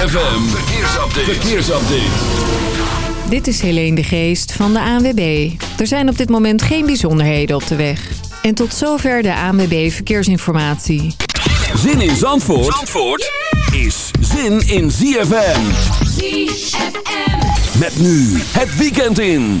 ZFM, verkeersupdate. verkeersupdate. Dit is Helene de Geest van de ANWB. Er zijn op dit moment geen bijzonderheden op de weg. En tot zover de ANWB Verkeersinformatie. Zin in Zandvoort, Zandvoort is zin in ZFM. ZFM. Met nu het weekend in.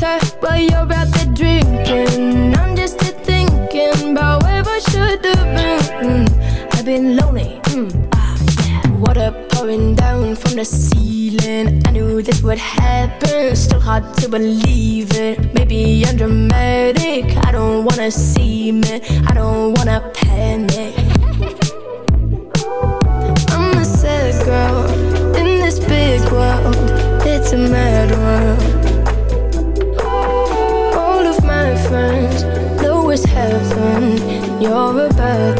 But while you're out there drinking. I'm just here thinking about where I should have been. Mm, I've been lonely. Mm. Ah, Water pouring down from the ceiling. I knew this would happen. Still hard to believe it. Maybe I'm dramatic. I don't wanna see me. I don't wanna panic. I'm a sad girl in this big world. It's a mad world You're a bad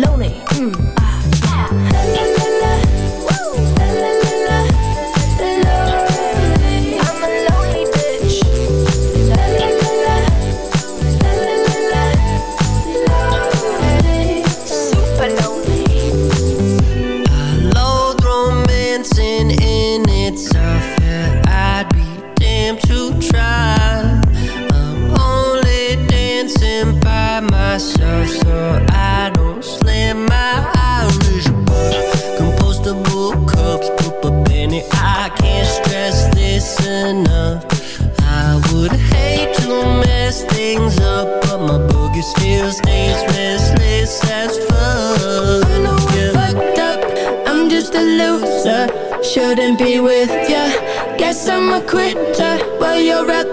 lonely. Mm. Ah.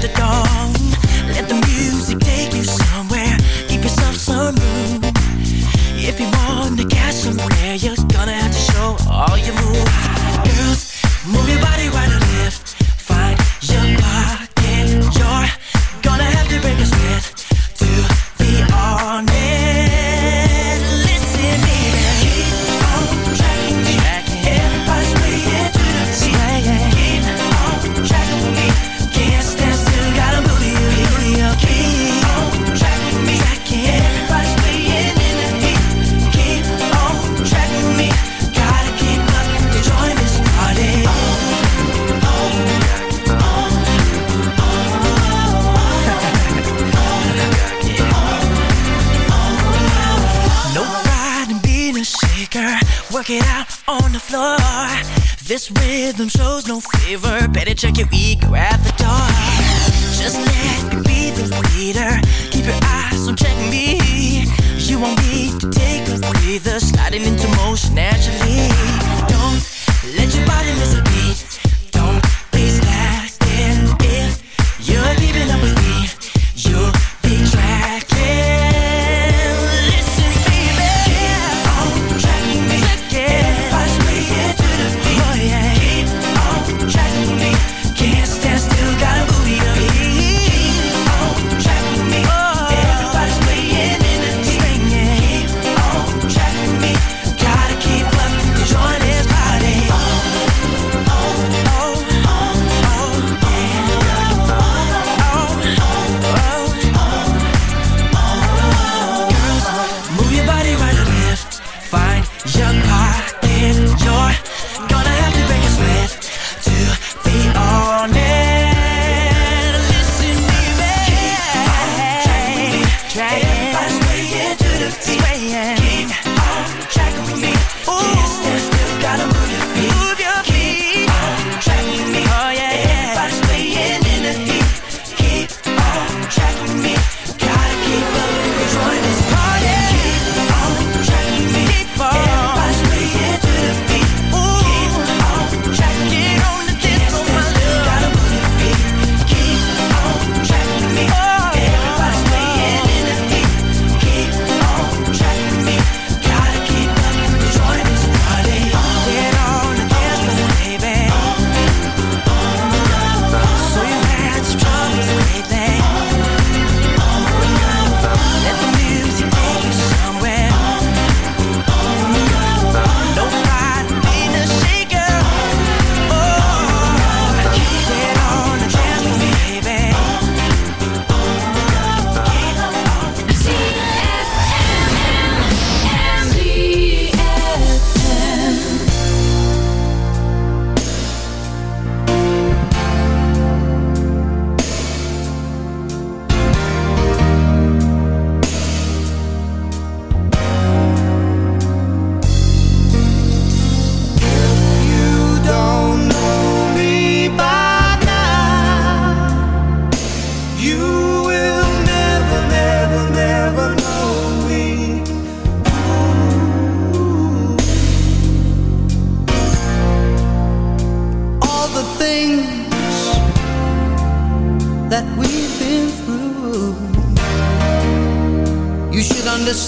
the dog.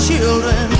children.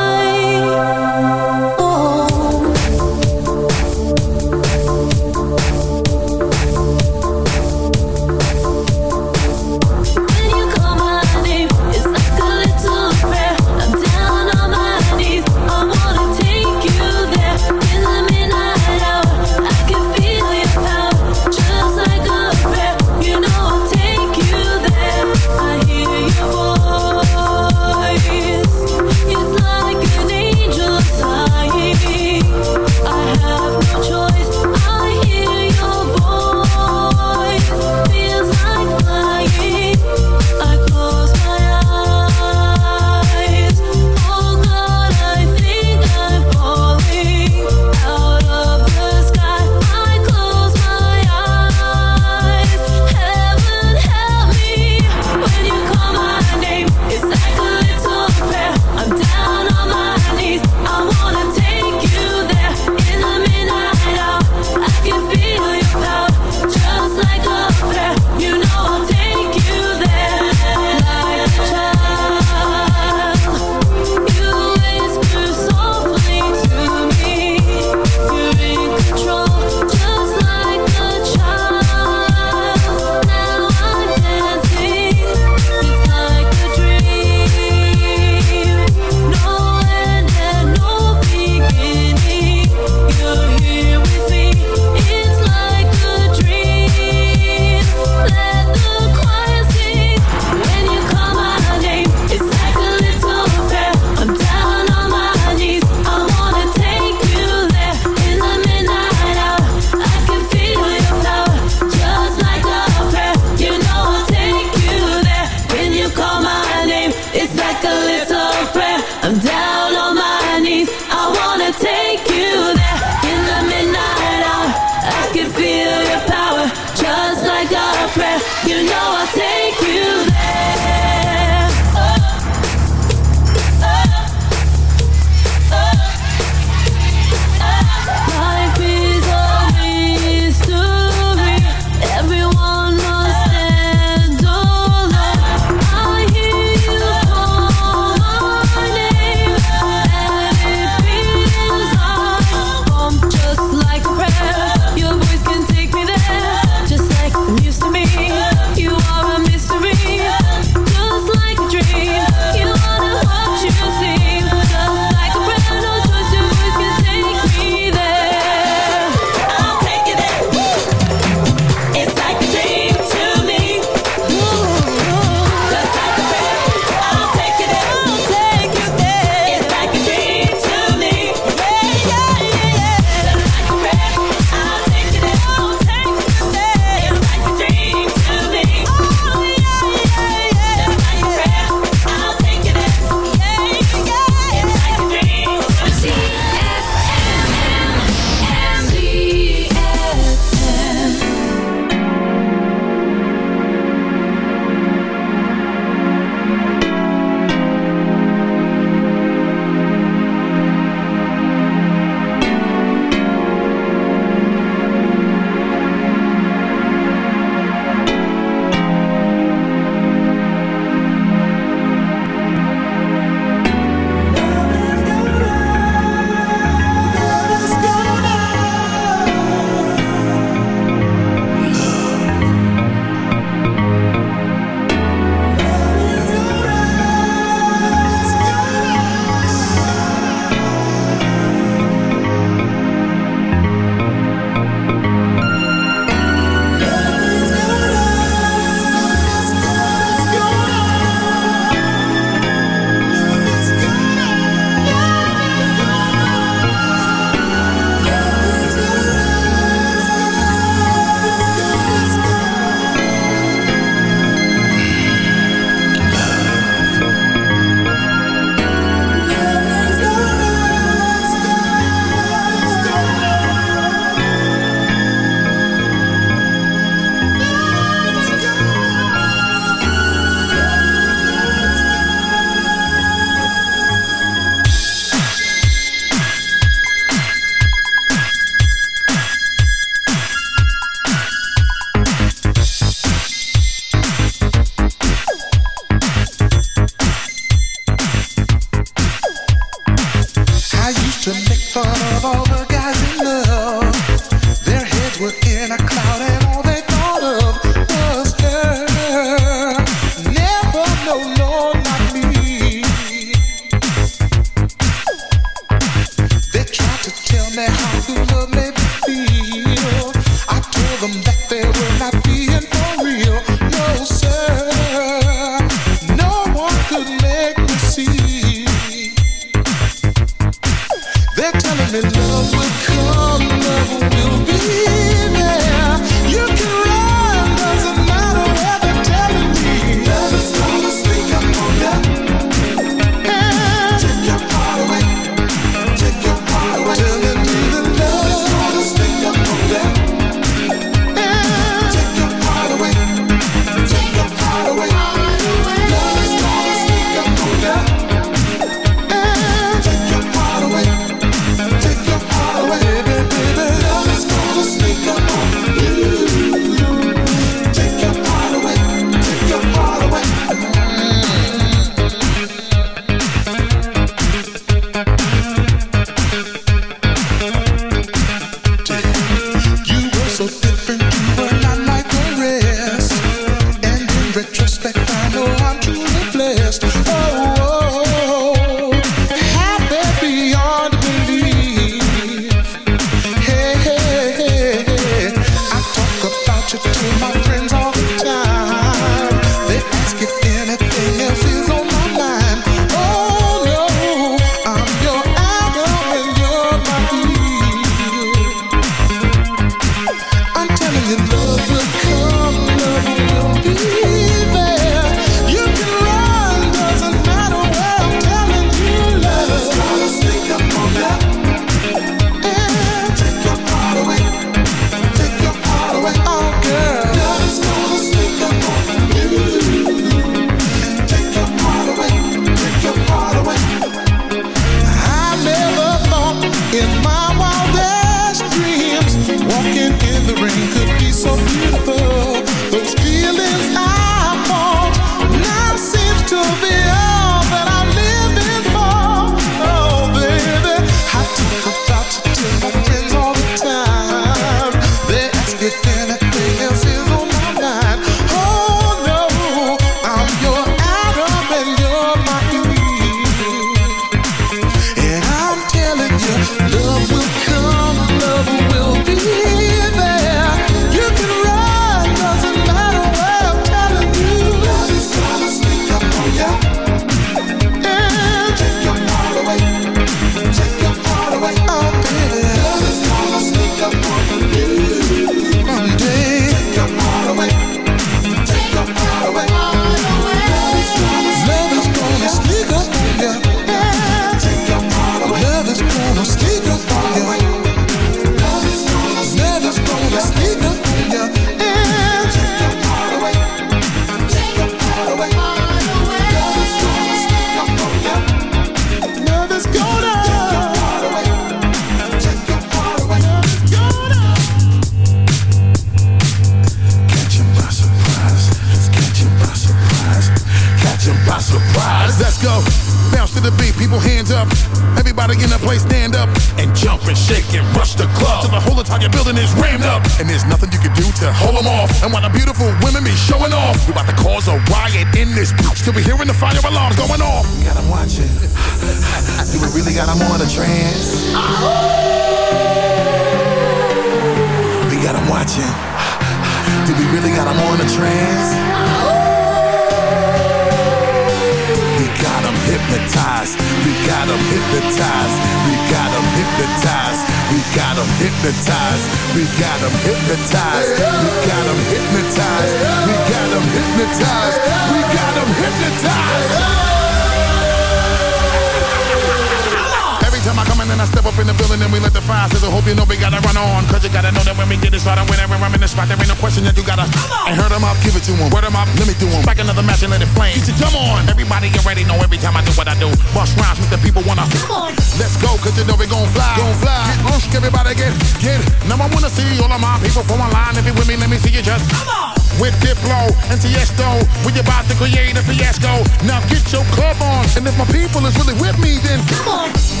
people from online. If you with me, let me see you just. Come on. With Diplo and Tiesto, we about to create a fiasco. Now get your club on, and if my people is really with me, then come on.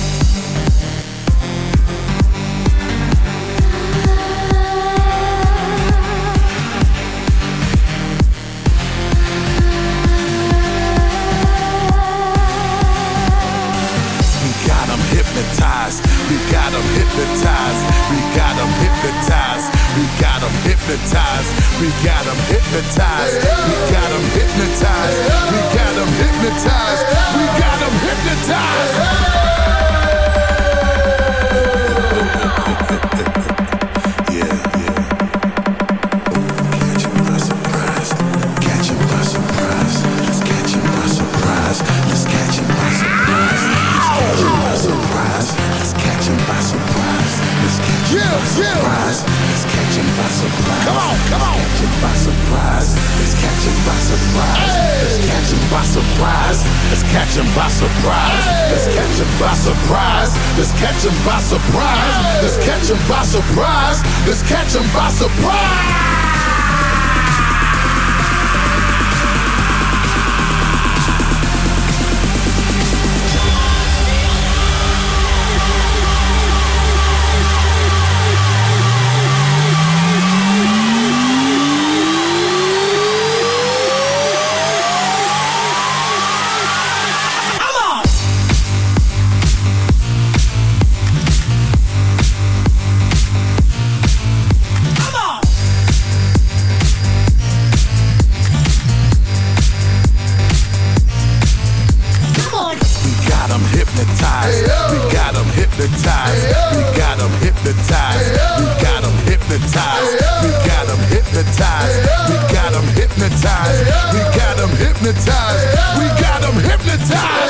time.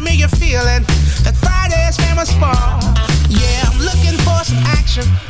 familiar feeling that Friday's famous fall. Yeah, I'm looking for some action.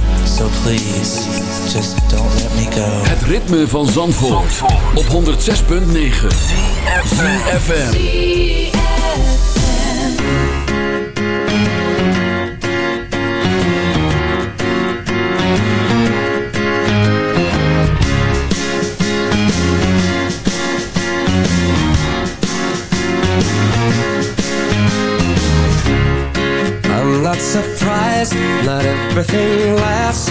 So please, just don't let me go. Het ritme van Zandvoort, op 106.9 ZFM. I'm not surprised, not everything lasts.